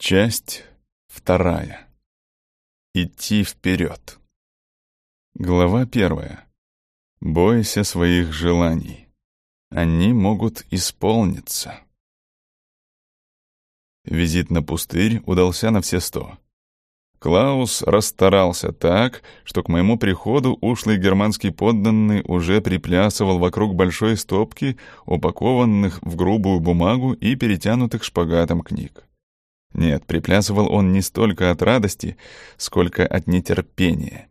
Часть вторая. Идти вперед. Глава первая. Бойся своих желаний. Они могут исполниться. Визит на пустырь удался на все сто. Клаус расстарался так, что к моему приходу ушлый германский подданный уже приплясывал вокруг большой стопки, упакованных в грубую бумагу и перетянутых шпагатом книг. Нет, приплясывал он не столько от радости, сколько от нетерпения.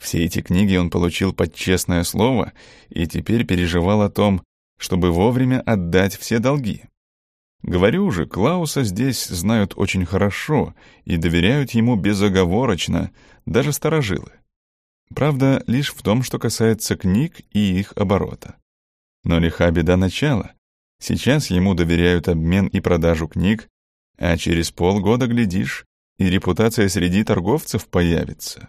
Все эти книги он получил под честное слово и теперь переживал о том, чтобы вовремя отдать все долги. Говорю же, Клауса здесь знают очень хорошо и доверяют ему безоговорочно, даже старожилы. Правда, лишь в том, что касается книг и их оборота. Но лиха беда начала. Сейчас ему доверяют обмен и продажу книг, а через полгода, глядишь, и репутация среди торговцев появится.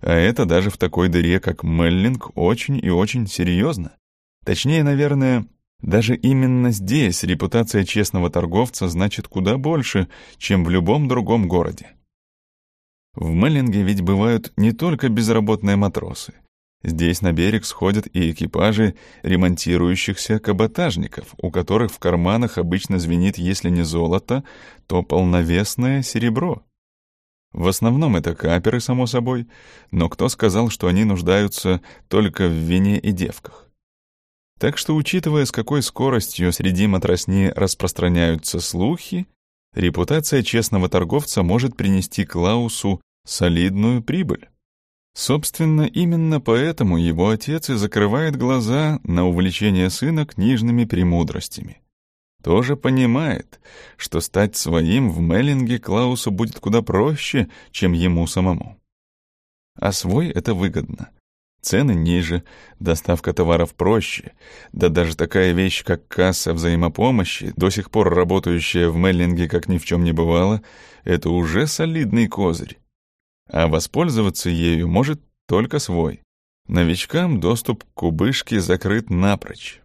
А это даже в такой дыре, как Меллинг, очень и очень серьезно. Точнее, наверное, даже именно здесь репутация честного торговца значит куда больше, чем в любом другом городе. В Меллинге ведь бывают не только безработные матросы — Здесь на берег сходят и экипажи ремонтирующихся каботажников, у которых в карманах обычно звенит, если не золото, то полновесное серебро. В основном это каперы, само собой, но кто сказал, что они нуждаются только в вине и девках? Так что, учитывая, с какой скоростью среди матросни распространяются слухи, репутация честного торговца может принести Клаусу солидную прибыль. Собственно, именно поэтому его отец и закрывает глаза на увлечение сына книжными премудростями. Тоже понимает, что стать своим в Меллинге Клаусу будет куда проще, чем ему самому. А свой это выгодно. Цены ниже, доставка товаров проще, да даже такая вещь, как касса взаимопомощи, до сих пор работающая в Меллинге как ни в чем не бывало, это уже солидный козырь а воспользоваться ею может только свой. Новичкам доступ к кубышке закрыт напрочь.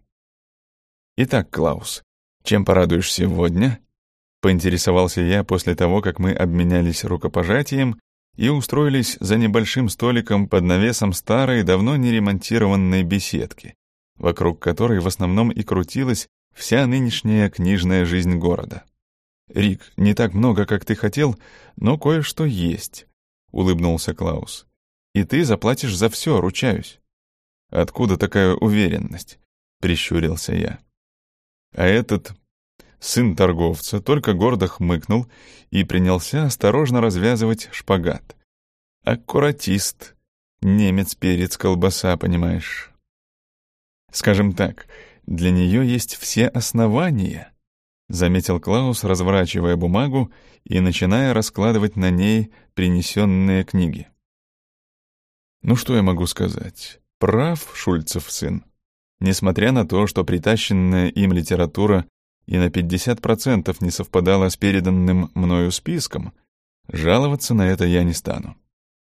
«Итак, Клаус, чем порадуешь сегодня?» — поинтересовался я после того, как мы обменялись рукопожатием и устроились за небольшим столиком под навесом старой, давно не ремонтированной беседки, вокруг которой в основном и крутилась вся нынешняя книжная жизнь города. «Рик, не так много, как ты хотел, но кое-что есть улыбнулся Клаус. «И ты заплатишь за все, ручаюсь». «Откуда такая уверенность?» — прищурился я. А этот сын торговца только гордо хмыкнул и принялся осторожно развязывать шпагат. Аккуратист, немец-перец-колбаса, понимаешь. Скажем так, для нее есть все основания, заметил Клаус, разворачивая бумагу и начиная раскладывать на ней принесенные книги. Ну что я могу сказать? Прав Шульцев сын. Несмотря на то, что притащенная им литература и на 50% не совпадала с переданным мною списком, жаловаться на это я не стану.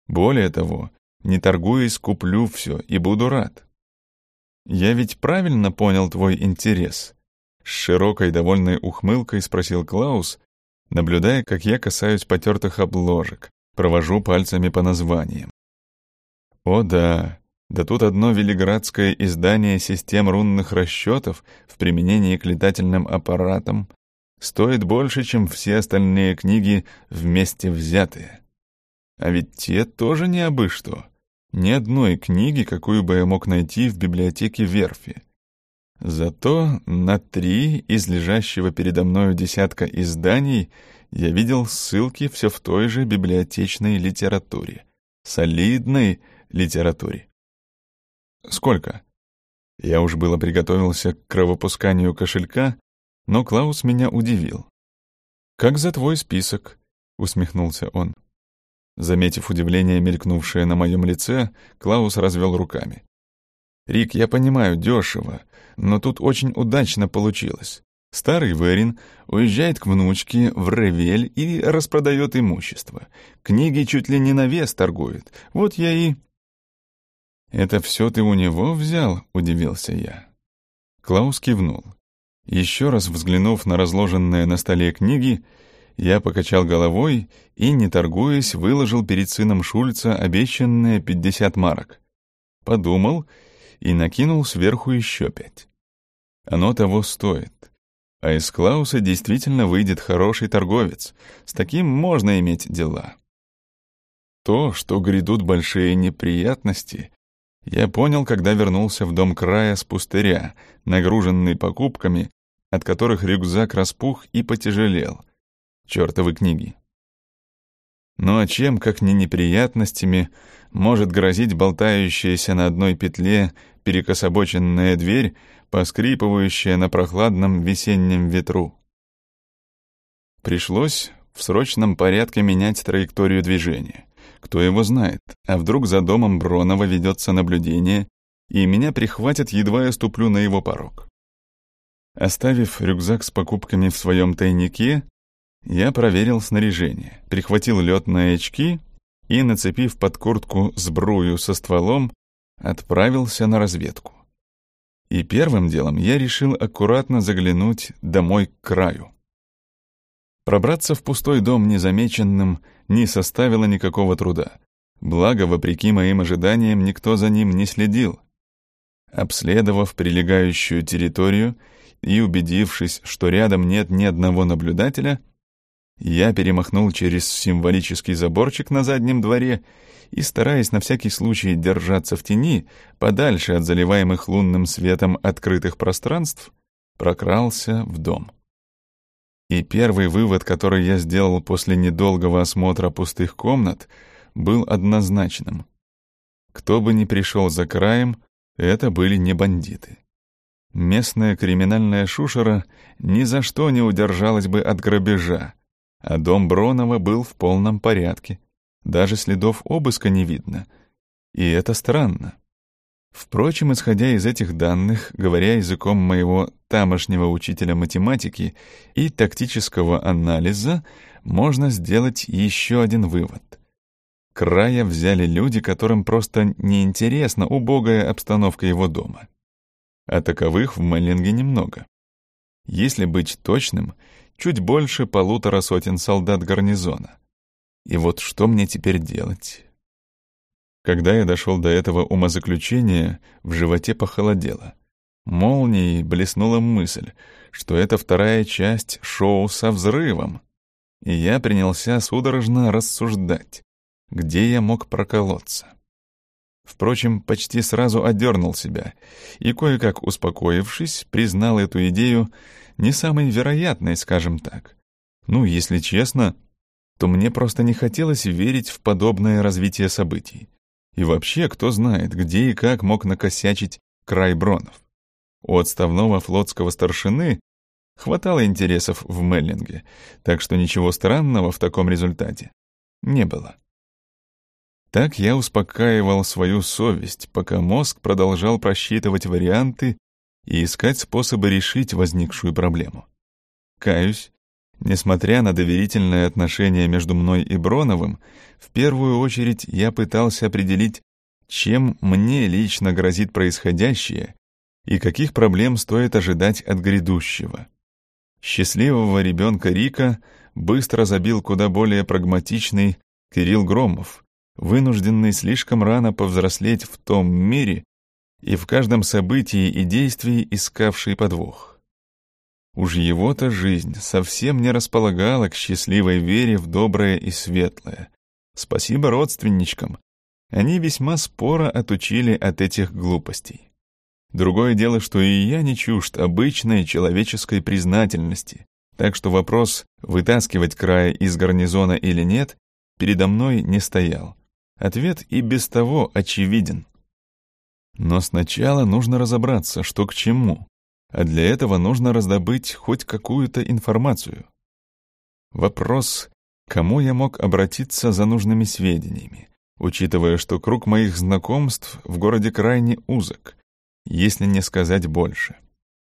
Более того, не торгуясь, куплю все и буду рад. Я ведь правильно понял твой интерес. С широкой довольной ухмылкой спросил Клаус, наблюдая, как я касаюсь потертых обложек, провожу пальцами по названиям. О да, да тут одно велиградское издание систем рунных расчетов в применении к летательным аппаратам стоит больше, чем все остальные книги вместе взятые. А ведь те тоже не абы что. Ни одной книги, какую бы я мог найти в библиотеке верфи. Зато на три из лежащего передо мною десятка изданий я видел ссылки все в той же библиотечной литературе. Солидной литературе. Сколько? Я уж было приготовился к кровопусканию кошелька, но Клаус меня удивил. «Как за твой список?» — усмехнулся он. Заметив удивление, мелькнувшее на моем лице, Клаус развел руками. «Рик, я понимаю, дешево, но тут очень удачно получилось. Старый Верин уезжает к внучке в Ревель и распродает имущество. Книги чуть ли не на вес торгует. Вот я и...» «Это все ты у него взял?» — удивился я. Клаус кивнул. Еще раз взглянув на разложенные на столе книги, Я покачал головой и, не торгуясь, выложил перед сыном Шульца обещанные пятьдесят марок. Подумал и накинул сверху еще пять. Оно того стоит. А из Клауса действительно выйдет хороший торговец. С таким можно иметь дела. То, что грядут большие неприятности, я понял, когда вернулся в дом края с пустыря, нагруженный покупками, от которых рюкзак распух и потяжелел. Чёртовы книги. Ну а чем, как не неприятностями, может грозить болтающаяся на одной петле перекособоченная дверь, поскрипывающая на прохладном весеннем ветру? Пришлось в срочном порядке менять траекторию движения. Кто его знает, а вдруг за домом Бронова ведется наблюдение, и меня прихватят, едва я ступлю на его порог. Оставив рюкзак с покупками в своем тайнике, я проверил снаряжение, прихватил летные очки и, нацепив под куртку сбрую со стволом, отправился на разведку. И первым делом я решил аккуратно заглянуть домой к краю. Пробраться в пустой дом незамеченным не составило никакого труда. Благо, вопреки моим ожиданиям, никто за ним не следил. Обследовав прилегающую территорию и убедившись, что рядом нет ни одного наблюдателя, я перемахнул через символический заборчик на заднем дворе и, стараясь на всякий случай держаться в тени, подальше от заливаемых лунным светом открытых пространств, прокрался в дом. И первый вывод, который я сделал после недолгого осмотра пустых комнат, был однозначным. Кто бы ни пришел за краем, это были не бандиты. Местная криминальная шушера ни за что не удержалась бы от грабежа, а дом Бронова был в полном порядке. Даже следов обыска не видно. И это странно. Впрочем, исходя из этих данных, говоря языком моего тамошнего учителя математики и тактического анализа, можно сделать еще один вывод. Края взяли люди, которым просто неинтересна убогая обстановка его дома. А таковых в Мэллинге немного. Если быть точным, чуть больше полутора сотен солдат гарнизона. И вот что мне теперь делать? Когда я дошел до этого умозаключения, в животе похолодело. Молнией блеснула мысль, что это вторая часть шоу со взрывом. И я принялся судорожно рассуждать, где я мог проколоться. Впрочем, почти сразу одернул себя и, кое-как успокоившись, признал эту идею не самой вероятной, скажем так. Ну, если честно, то мне просто не хотелось верить в подобное развитие событий. И вообще, кто знает, где и как мог накосячить край Бронов. У отставного флотского старшины хватало интересов в Меллинге, так что ничего странного в таком результате не было. Так я успокаивал свою совесть, пока мозг продолжал просчитывать варианты и искать способы решить возникшую проблему. Каюсь, Несмотря на доверительное отношение между мной и Броновым, в первую очередь я пытался определить, чем мне лично грозит происходящее и каких проблем стоит ожидать от грядущего. Счастливого ребенка Рика быстро забил куда более прагматичный Кирилл Громов, вынужденный слишком рано повзрослеть в том мире и в каждом событии и действии искавший подвох. Уж его-то жизнь совсем не располагала к счастливой вере в доброе и светлое. Спасибо родственничкам. Они весьма споро отучили от этих глупостей. Другое дело, что и я не чужд обычной человеческой признательности, так что вопрос, вытаскивать края из гарнизона или нет, передо мной не стоял. Ответ и без того очевиден. Но сначала нужно разобраться, что к чему а для этого нужно раздобыть хоть какую-то информацию. Вопрос, кому я мог обратиться за нужными сведениями, учитывая, что круг моих знакомств в городе крайне узок, если не сказать больше.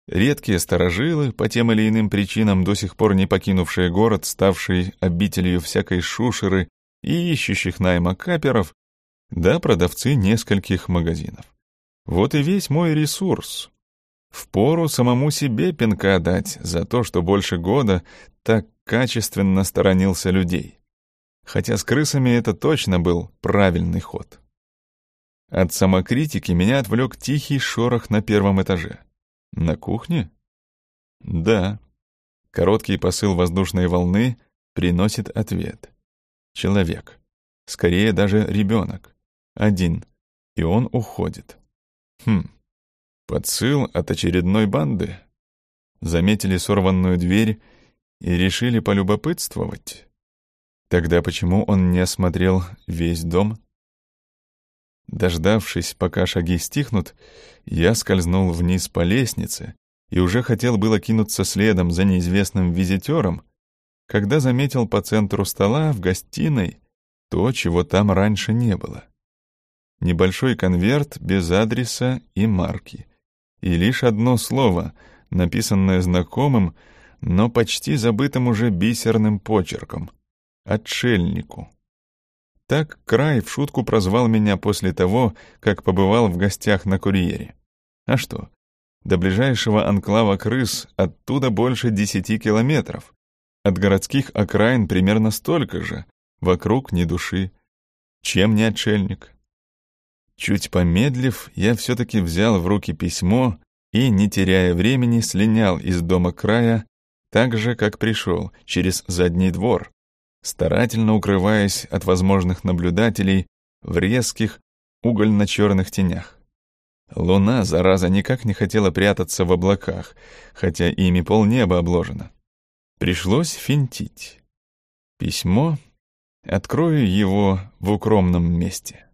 Редкие старожилы, по тем или иным причинам до сих пор не покинувшие город, ставший обителью всякой шушеры и ищущих найма каперов, да продавцы нескольких магазинов. Вот и весь мой ресурс, Впору самому себе пинка дать за то, что больше года так качественно сторонился людей. Хотя с крысами это точно был правильный ход. От самокритики меня отвлек тихий шорох на первом этаже. На кухне? Да. Короткий посыл воздушной волны приносит ответ. Человек. Скорее даже ребенок. Один. И он уходит. Хм. Подсыл от очередной банды? Заметили сорванную дверь и решили полюбопытствовать? Тогда почему он не осмотрел весь дом? Дождавшись, пока шаги стихнут, я скользнул вниз по лестнице и уже хотел было кинуться следом за неизвестным визитером, когда заметил по центру стола в гостиной то, чего там раньше не было. Небольшой конверт без адреса и марки и лишь одно слово, написанное знакомым, но почти забытым уже бисерным почерком — «Отшельнику». Так Край в шутку прозвал меня после того, как побывал в гостях на курьере. А что? До ближайшего анклава крыс оттуда больше десяти километров. От городских окраин примерно столько же. Вокруг ни души. Чем не отшельник? Чуть помедлив, я все-таки взял в руки письмо и, не теряя времени, слинял из дома края, так же, как пришел, через задний двор, старательно укрываясь от возможных наблюдателей в резких угольно-черных тенях. Луна, зараза, никак не хотела прятаться в облаках, хотя ими полнеба обложено. Пришлось финтить. Письмо. Открою его в укромном месте.